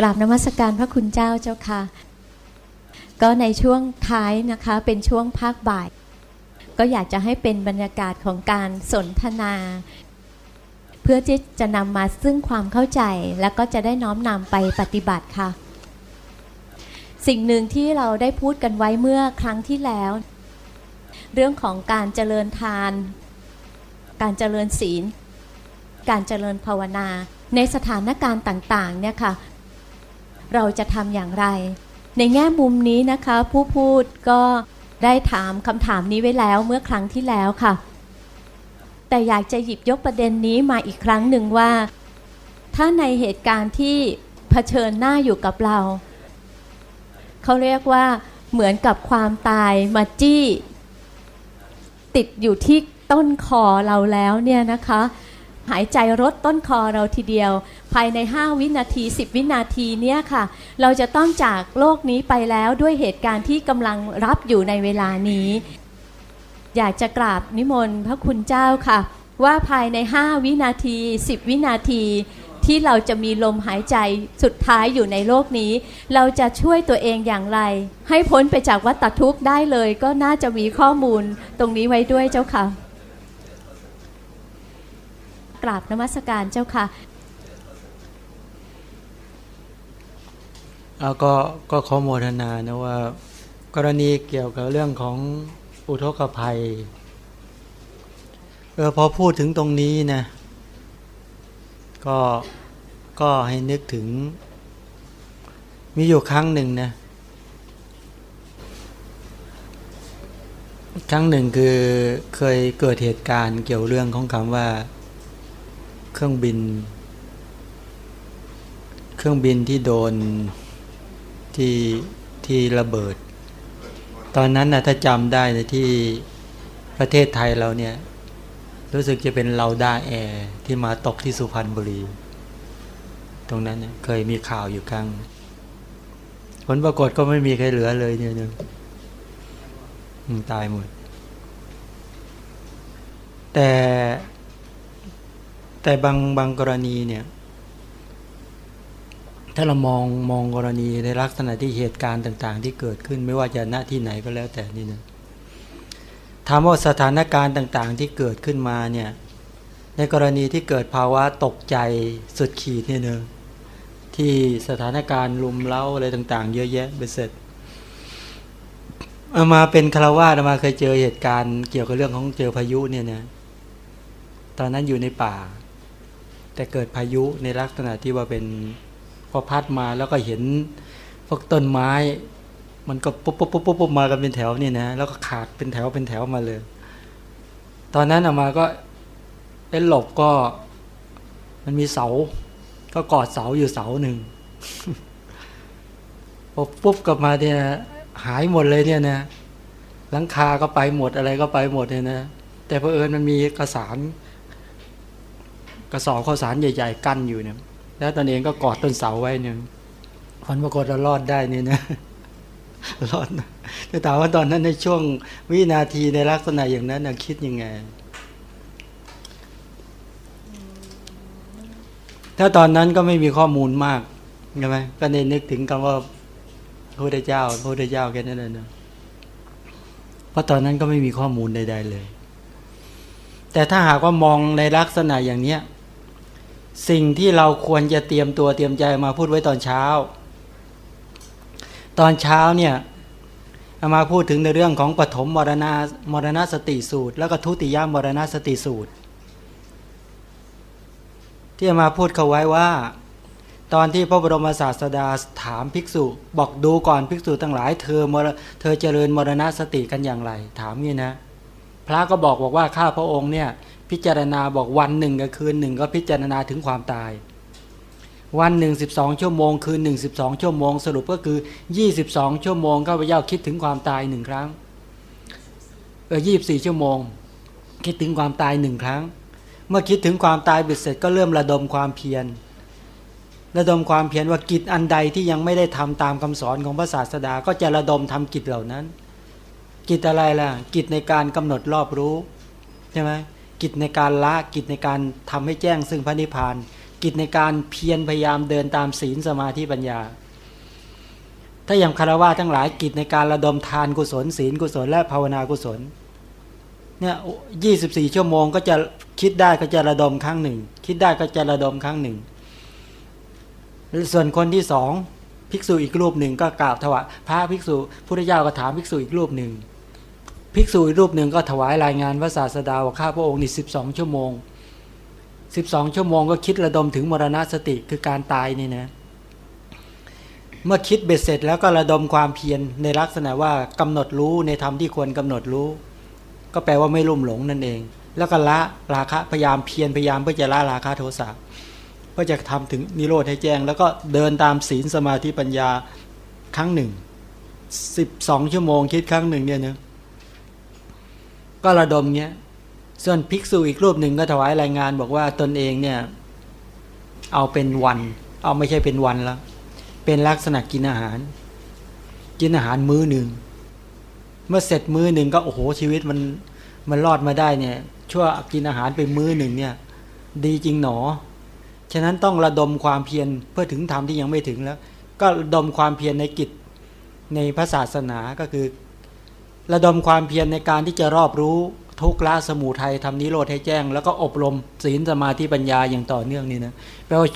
กราบนมัสการพระคุณเจ้าเจ้าค่ะ ก็ในช่วงท้ายนะคะเป็นช่วงภาคบ่าย ก็อยากจะให้เป็นบรรยากาศของการสนทนา เพื่อที่จะนำมาซึ่งความเข้าใจแล้วก็จะได้น้อมนำไปปฏิบัติค่ะ สิ่งหนึ่งที่เราได้พูดกันไว้เมื่อครั้งที่แล้ว เรื่องของการเจริญทาน การเจริญศีล การเจริญภาวนาในสถานการณ์ต่างๆเนี่ยค่ะ เราจะทำอย่างไร ในแง่มุมนี้นะคะ ผู้พูดก็ได้ถามคำถามนี้ไว้แล้วเมื่อครั้งที่แล้วค่ะ แต่อยากจะหยิบยกประเด็นนี้มาอีกครั้งหนึ่งว่า ถ้าในเหตุการณ์ที่เผชิญหน้าอยู่กับเรา เขาเรียกว่าเหมือนกับความตายมาจี้ ติดอยู่ที่ต้นคอเราแล้วเนี่ยนะคะ หายใจรดต้นคอเราทีเดียว ภายใน 5 วินาที 10 วินาทีเนี่ยค่ะ เราจะต้องจากโลกนี้ไปแล้วด้วยเหตุการณ์ที่กำลังรับอยู่ในเวลานี้ อยากจะกราบนิมนต์พระคุณเจ้าค่ะ ว่าภายใน 5 วินาที 10 วินาทีที่เราจะมีลมหายใจสุดท้ายอยู่ในโลกนี้ เราจะช่วยตัวเองอย่างไร ให้พ้นไปจากวัฏทุกข์ได้เลย ก็น่าจะมีข้อมูลตรงนี้ไว้ด้วยเจ้าค่ะ ราบนมัสการเจ้าค่ะเอาก็ก็ขอโมทนานะว่า กรณีเกี่ยวกับเรื่องของอุทกภัยเออพอพูดถึงตรงนี้นะก็ก็ให้นึกถึง มีอยู่ครั้งหนึ่งนะครั้งหนึ่งคือเคยเกิดเหตุการณ์เกี่ยวเรื่องของคำว่า เครื่องบิน เครื่องบินที่โดนที่ที่ระเบิด ตอนนั้นนะถ้าจำได้นะที่ประเทศไทยเราเนี่ย รู้สึกจะเป็นเราด้าแอร์ที่มาตกที่สุพรรณบุรี ตรงนั้นเนี่ยเคยมีข่าวอยู่ครั้งผลปรากฏก็ไม่มีใครเหลือเลยเนี่ยนี่ยอืมตายหมด แต่ แต่บางบางกรณีเนี่ย ถ้าเรามองมองกรณีในลักษณะที่เหตุการณ์ต่าง ๆ ที่เกิดขึ้นไม่ว่าจะณที่ไหนก็แล้วแต่นี่นะถามว่าสถานการณ์ต่างๆ ที่เกิดขึ้นมาเนี่ยในกรณีที่เกิดภาวะตกใจสุดขีดเนี่ยเนอะที่สถานการณ์ลุมเล้าอะไรต่าง ๆ เยอะแยะไปเสร็จเอามาเป็นคารวาสมาเคยเจอเหตุการณ์เกี่ยวกับเรื่องของเจอพายุเนี่ยนะตอนนั้นอยู่ในป่า แต่เกิดพายุในลักษณะที่ว่าเป็นพอพัดมาแล้วก็เห็นพวกต้นไม้ มันก็ปุ๊บปุ๊บปุ๊บปุ๊บบมากันเป็นแถวนี่นะแล้วก็ขาดเป็นแถวเป็นแถวมาเลย ตอนนั้นออกมาก็เอ็นหลบก็ มันมีเสา ก็กอดเสาอยู่เสาหนึ่งปุ๊บปุ๊บกลับมาเนี่ยหายหมดเลยเนี่ยนะหลังคาก็ไปหมดอะไรก็ไปหมดเนี่ยนะแต่เพอเอิญมันมีกระสาน กระสอบข้าวสารใหญ่ ๆ กั้นอยู่เนี่ยแล้วตอนเองก็กอดต้นเสาไว้เนี่ยผลปรากฏเรารอดได้เนี่ยนะรอดแต่ถามว่าตอนนั้นในช่วงวินาทีในลักษณะอย่างนั้นนะคิดยังไง ถ้าตอนนั้นก็ไม่มีข้อมูลมากใช่ไหมก็เน้นนึกถึงคำว่าพระพุทธเจ้าพระพุทธเจ้าแค่นั้นเลยนะเพราะตอนนั้นก็ไม่มีข้อมูลใด ๆเลย แต่ถ้าหากว่ามองในลักษณะอย่างเนี้ย สิ่งที่เราควรจะเตรียมตัวเตรียมใจมาพูดไว้ตอนเช้า ตอนเช้าเนี่ยมาพูดถึงในเรื่องของปฐมมรณามรณสติสูตร แล้วก็ทุติยมรณสติสูตร ที่มาพูดเขาไว้ว่า ตอนที่พระบรมศาสดาถามภิกษุ บอกดูก่อนภิกษุทั้งหลาย เธอเธอเจริญมรณสติกันอย่างไร ถามนี่นะ พระก็บอกบอกว่าข้าพระองค์เนี่ยพิจารณาบอกวันหนึ่งกับคืนหนึ่งก็พิจารณาถึงความตาย วันหนึ่งสิบสองชั่วโมง คืนหนึ่งสิบสองชั่วโมง สรุปก็คือยี่สิบสองชั่วโมงข้าพเจ้าคิดถึงความตายหนึ่งครั้งเออยี่บสี่ชั่วโมง คิดถึงความตายหนึ่งครั้ง เมื่อคิดถึงความตายบ็ดเสร็จก็เริ่มระดมความเพียรระดมความเพียรว่ากิจอันใดที่ยังไม่ได้ทำตามคำสอนของพระศาสดา ก็จะระดมทำกิจเหล่านั้น กิจอะไรล่ะ กิจในการกำหนดรอบรู้ใช่ไหมกิจในการละกิจในการทำให้แจ้งซึ่งพระนิพพาน กิจในการเพียรพยายามเดินตามศีลสมาธิปัญญา ถ้าอย่างคารวะทั้งหลายกิจในการระดมทานกุศล ศีลกุศล และภาวนากุศลเนี่ยยี่สิบสี่ชั่วโมงก็จะคิดได้ก็จะระดมครั้งหนึ่ง คิดได้ก็จะระดมครั้งหนึ่ง ส่วนคนที่สองภิกษุอีกรูปหนึ่งก็กราบถวายพระภิกษุพุทธเจ้าก็ถามภิกษุอีกรูปหนึ่ง ภิกษุอีกรูปหนึ่งก็ถวายรายงานพระศาสดาว่าข้าพระองค์นี่สิบสองชั่วโมงสิบสองชั่วโมงก็คิดระดมถึงมรณสติคือการตายนี่นะเมื่อคิดเบ็ดเสร็จแล้วก็ระดมความเพียรในลักษณะว่ากำหนดรู้ในธรรมที่ควรกำหนดรู้ ก็แปลว่าไม่ลุ่มหลงนั่นเอง แล้วก็ละราคะพยายามเพียรพยายามเพื่อจะละราคะโทสะเพื่อจะทำถึงนิโรธให้แจ้ง แล้วก็เดินตามศีลสมาธิปัญญาครั้งหนึ่งสิบสองชั่วโมงคิดครั้งหนึ่งเนี่ยนะ ก็ระดมเนี้ย ส่วนภิกษุอีกรูปหนึ่งก็ถวายรายงาน บอกว่าตนเองเนี่ย เอาเป็นวัน เอาไม่ใช่เป็นวันแล้ว เป็นลักษณะกินอาหาร กินอาหารมื้อหนึ่ง เมื่อเสร็จมื้อหนึ่งก็โอ้โหชีวิตมันมันรอดมาได้เนี่ย ชั่วกินอาหารไปมื้อหนึ่งเนี่ย ดีจริงหนอ ฉะนั้นต้องระดมความเพียรเพื่อถึงธรรมที่ยังไม่ถึงแล้ว ก็ระดมความเพียรในกิจในพระศาสนาก็คือ ระดมความเพียรในการที่จะรอบรู้ทุกละสมุทัยทำนิโรธให้แจ้ง แล้วก็อบรมศีลสมาธิปัญญาอย่างต่อเนื่องนี่นะแปลว่า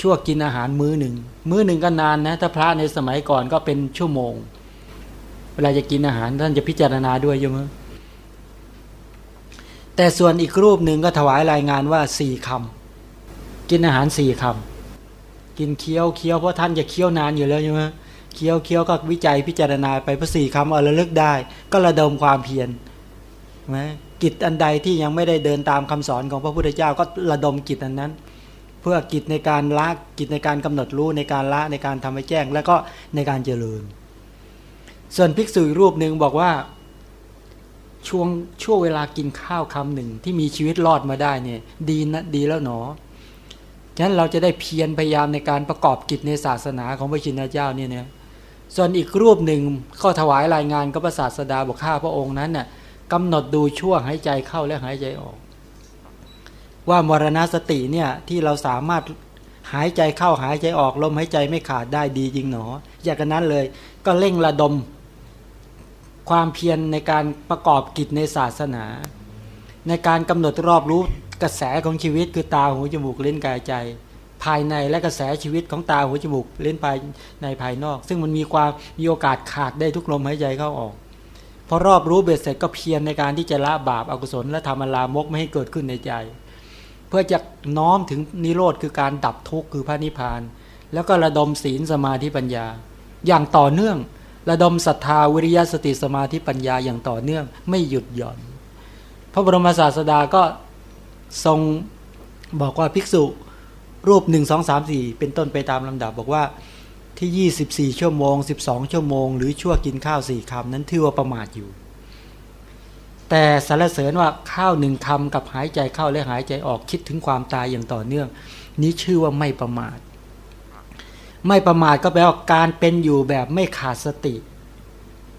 ชั่วกินอาหารมื้อหนึ่ง มื้อหนึ่งก็นานนะถ้าพระในสมัยก่อนก็เป็นชั่วโมง เวลาจะกินอาหารท่านจะพิจารณาด้วยใช่ไหมแต่ส่วนอีกรูปหนึ่งก็ถวายรายงานว่าสี่คำกินอาหารสี่คำกินเคี้ยวเคี้ยวเพราะท่านจะเคี้ยวนานอยู่แล้วใช่ไหม เคี้ยวเคี้ยวก็วิจัยพิจารณาไปพระสี่คำเอาระลึกได้ ก็ระดมความเพียรนะกิจอันใดที่ยังไม่ได้เดินตามคำสอนของพระพุทธเจ้าก็ระดมกิจอันนั้น เพื่อกิจในการละกิจในการกำหนดรู้ในการละในการทำให้แจ้ง แล้วก็ในการเจริญ ส่วนภิกษุรูปหนึ่งบอกว่าช่วงช่วงเวลากินข้าวคำหนึ่งที่มีชีวิตรอดมาได้เนี่ยดีนะดีแล้วหนอฉะนั้นเราจะได้เพียรพยายามในการประกอบกิจในศาสนาของพระชินเจ้าเนี่ยเนี่ย ส่วนอีกรูปหนึ่งก็ถวายรายงานกับพระศาสดาบอกข้าพระองค์นั้นน่ะกำหนดดูช่วงหายใจเข้าและหายใจออก ว่ามรณสติเนี่ยที่เราสามารถหายใจเข้าหายใจออกลมหายใจไม่ขาดได้ดีจริงหนอ อย่างนั้นเลยก็เร่งระดม ความเพียรในการประกอบกิจในศาสนา ในการกำหนดรอบรู้กระแสของชีวิตคือตาหูจมูกเล่นกายใจ ภายในและกระแสชีวิตของตาหูจมูกเล่นภายในภายนอก ซึ่งมันมีความมีโอกาสขาดได้ทุกลมหายใจเข้าออกพอรอบรู้เบ็ดเสร็จก็เพียรในการที่จะละบาปอากุศลและทำอลามกไม่ให้เกิดขึ้นในใจ เพื่อจะน้อมถึงนิโรธคือการดับทุกข์คือพระนิพพาน แล้วก็ระดมศีลสมาธิปัญญา อย่างต่อเนื่อง ระดมศรัทธาวิริยะสติสมาธิปัญญาอย่างต่อเนื่องไม่หยุดหย่อน พระบรมศาสดาก็ทรงบอกว่าภิกษุ รูปหนึ่งสองสามสี่เป็นต้นไปตามลำดับบอกว่าที่ 24 ชั่วโมง 12 ชั่วโมง หรือชั่วกินข้าวสี่คำนั้นถือว่าประมาทอยู่ แต่สารเสริญว่าข้าวหนึ่งคำกับหายใจเข้าและหายใจออกคิดถึงความตายอย่างต่อเนื่อง นี้ชื่อว่าไม่ประมาท ไม่ประมาทก็แปลว่าการเป็นอยู่แบบไม่ขาดสติ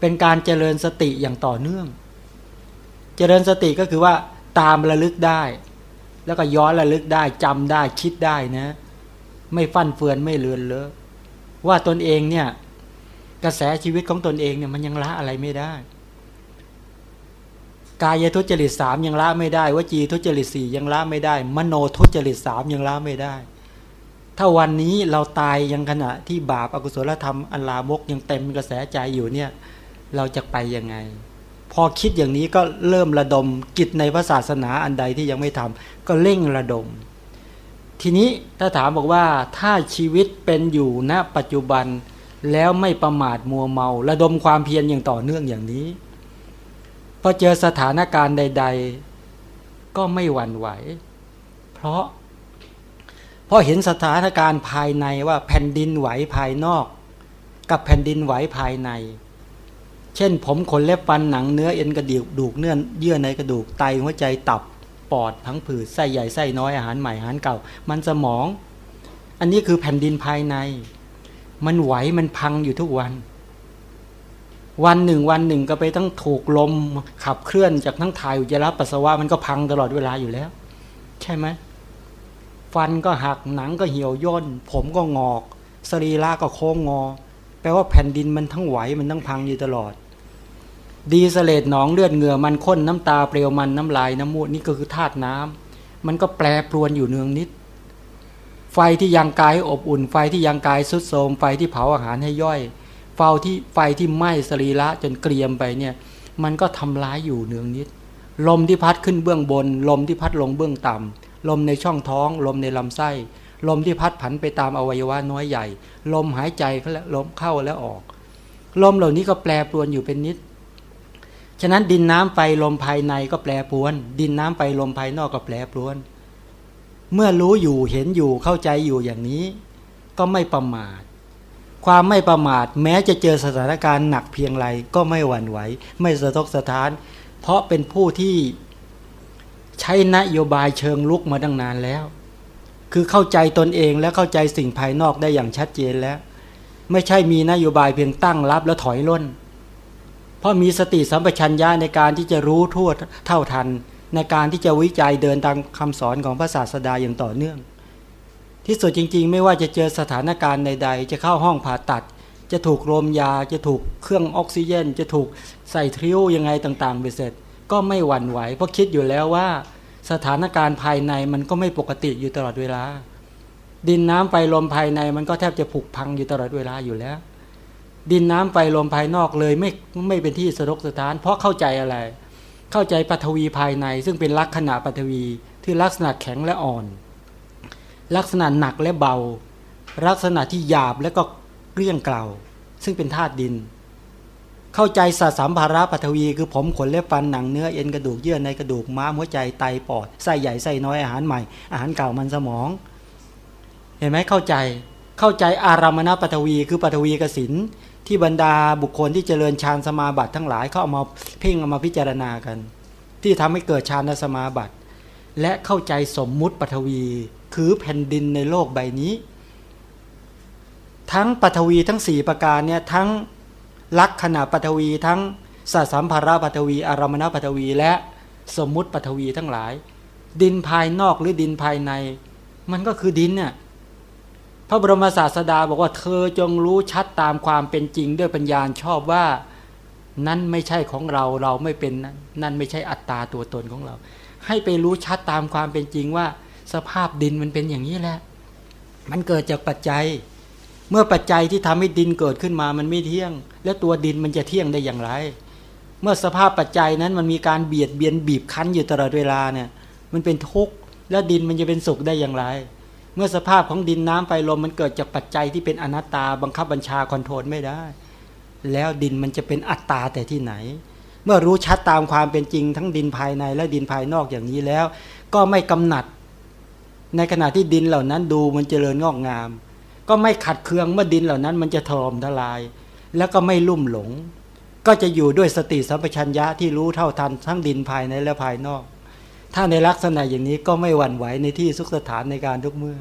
เป็นการเจริญสติอย่างต่อเนื่อง เจริญสติก็คือว่าตามระลึกได้ แล้วก็ย้อนระลึกได้จำได้คิดได้นะ ไม่ฟั่นเฟือนไม่เลือนเลอะว่าตนเองเนี่ย กระแสชีวิตของตนเองเนี่ยมันยังละอะไรไม่ได้ กายทุจริตสามยังละไม่ได้วจีทุจริตสี่ยังละไม่ได้ มโนทุจริตสามยังละไม่ได้ ถ้าวันนี้เราตายยังขณะที่บาปอากุศลธรรมอันลามกยังเต็มกระแสใจอยู่เนี่ย เราจะไปยังไง พอคิดอย่างนี้ก็เริ่มระดมกิจในพระศาสนาอันใดที่ยังไม่ทำก็เร่งระดม ทีนี้ถ้าถามบอกว่าถ้าชีวิตเป็นอยู่ณปัจจุบันแล้วไม่ประมาทมัวเมา ระดมความเพียรอย่างต่อเนื่องอย่างนี้พอเจอสถานการณ์ใด ๆ ก็ไม่หวั่นไหว เพราะพราะเห็นสถานการณ์ภายในว่าแผ่นดินไหวภายนอก กับแผ่นดินไหวภายใน เช่น ผมขนเล็บฟันหนังเนื้อเอ็นกระดูกดูกเนื้อเยื่อในกระดูกไตหัวใจตับปอดทั้งผืดไส้ใหญ่ไส้น้อยอาหารใหม่อาหารเก่า มันสมอง อันนี้คือแผ่นดินภายใน มันไหวมันพังอยู่ทุกวัน วันหนึ่งวันหนึ่งก็ไปทั้งถูกลมขับเคลื่อนจากทั้งถ่ายอุจจาระปัสสาวะมันก็พังตลอดเวลาอยู่แล้ว ใช่ไหมฟันก็หักหนังก็เหี่ยวย่น ผมก็งอก สรีระก็โค้งงอ แปลว่าแผ่นดินมันทั้งไหวมันทั้งพังอยู่ตลอด ดีสเลดหนองเลือดเหงื่อมันข้นน้ำตาเปลวมันน้ำลายน้ำมูดนี่ก็คือธาตุน้ำมันก็แปรปรวนอยู่เนืองนิด ไฟที่ยังกายอบอุ่น ไฟที่ยังกายสุดโทมไฟที่เผาอาหารให้ย่อยไฟที่ไฟที่ไหม้สรีระจนเกรียมไปเนี่ยมันก็ทำร้ายอยู่เนืองนิด ลมที่พัดขึ้นเบื้องบน ลมที่พัดลงเบื้องต่ำลมในช่องท้อง ลมในลำไส้ ลมที่พัดผันไปตามอวัยวะน้อยใหญ่ ลมหายใจและลมเข้าและออก ลมเหล่านี้ก็แปรปรวนอยู่เป็นนิด ฉะนั้นดินน้ำไปลมภายในก็แปรปรวน ดินน้ำไปลมภายนอกก็แปรปรวน เมื่อรู้อยู่เห็นอยู่เข้าใจอยู่อย่างนี้ ก็ไม่ประมาท ความไม่ประมาท แม้จะเจอสถานการณ์หนักเพียงไรก็ไม่หวั่นไหว ไม่สะทกสะท้าน เพราะเป็นผู้ที่ใช้นโยบายเชิงลุกมาตั้งนานแล้ว คือเข้าใจตนเองและเข้าใจสิ่งภายนอกได้อย่างชัดเจนแล้ว ไม่ใช่มีนโยบายเพียงตั้งรับแล้วถอยล่น เพราะมีสติสัมปชัญญะในการที่จะรู้ทั่วเท่าทัน ในการที่จะวิจัยเดินตามคำสอนของพระศาสดาอย่างต่อเนื่อง ที่สุดจริง ๆ ไม่ว่าจะเจอสถานการณ์ใด ๆ จะเข้าห้องผ่าตัด จะถูกโรมยา จะถูกเครื่องออกซิเจน จะถูกใส่ทริวยังไงต่างๆไปเสร็จ ก็ไม่หวั่นไหว เพราะคิดอยู่แล้วว่าสถานการณ์ภายในมันก็ไม่ปกติอยู่ตลอดเวลา ดินน้ำไฟลมภายในมันก็แทบจะผุพังอยู่ตลอดเวลาอยู่แล้ว ดินน้ำไฟลมภายนอกเลยไม่ไม่เป็นที่สะทกสะท้าน เพราะเข้าใจอะไร เข้าใจปฐวีภายใน ซึ่งเป็นลักษณะปฐวีที่ลักษณะแข็งและอ่อน ลักษณะหนักและเบา ลักษณะที่หยาบและก็เกลี้ยงเกลาซึ่งเป็นธาตุดิน เข้าใจสัตสามภาระปัทวี คือผมขนเล็บฟันหนังเนื้อเอ็นกระดูกเยื่อในกระดูกม้ามหัวใจไตปอดไส้ใหญ่ไส้น้อยอาหารใหม่ อาหารเก่ามันสมอง เห็นไหมเข้าใจเข้าใจอารามณปัทวีคือปัทวีกสิน ที่บรรดาบุคคลที่เจริญฌานสมาบัติทั้งหลายเขาเอามาเพ่งเอามาพิจารณากัน ที่ทำให้เกิดฌานสมาบัติ และเข้าใจสมมุติปัทวี คือแผ่นดินในโลกใบนี้ ทั้งปฐวีทั้งสี่ประการเนี่ยทั้งลักษณะปฐวี ทั้งสัสัมภาระปฐวี อารมณปฐวี และสมมุติปฐวีทั้งหลาย ดินภายนอกหรือดินภายใน มันก็คือดินเนี่ย ระบรมศาสดาบอกว่าเธอจงรู้ชัดตามความเป็นจริงด้วยปัญญาชอบว่านั่นไม่ใช่ของเราเราไม่เป็นนั่นไม่ใช่อัตตาตัวตนของเรา ให้ไปรู้ชัดตามความเป็นจริงว่า สภาพดินมันเป็นอย่างนี้แหละ มันเกิดจากปัจจัย เมื่อปัจจัยที่ทำให้ดินเกิดขึ้นมามันไม่เที่ยง แล้วตัวดินมันจะเที่ยงได้อย่างไร เมื่อสภาพปัจจัยนั้นมันมีการเบียดเบียนบีบคั้นอยู่ตลอดเวลาเนี่ย มันเป็นทุกข์แล้วดินมันจะเป็นสุขได้อย่างไร เมื่อสภาพของดินน้ำไฟลมมันเกิดจากปัจจัยที่เป็นอนัตตาบังคับบัญชาคอนโทรลไม่ได้ แล้วดินมันจะเป็นอัตตาแต่ที่ไหน เมื่อรู้ชัดตามความเป็นจริงทั้งดินภายในและดินภายนอกอย่างนี้แล้ว ก็ไม่กำหนัด ในขณะที่ดินเหล่านั้นดูมันเจริญงอกงาม ก็ไม่ขัดเคืองเมื่อดินเหล่านั้นมันจะถล่มทลาย แล้วก็ไม่ลุ่มหลง ก็จะอยู่ด้วยสติสัมปชัญญะที่รู้เท่าทันทั้งดินภายในและภายนอก ถ้าในลักษณะอย่างนี้ก็ไม่หวั่นไหวในที่สุขสถานในการทุกเมื่อ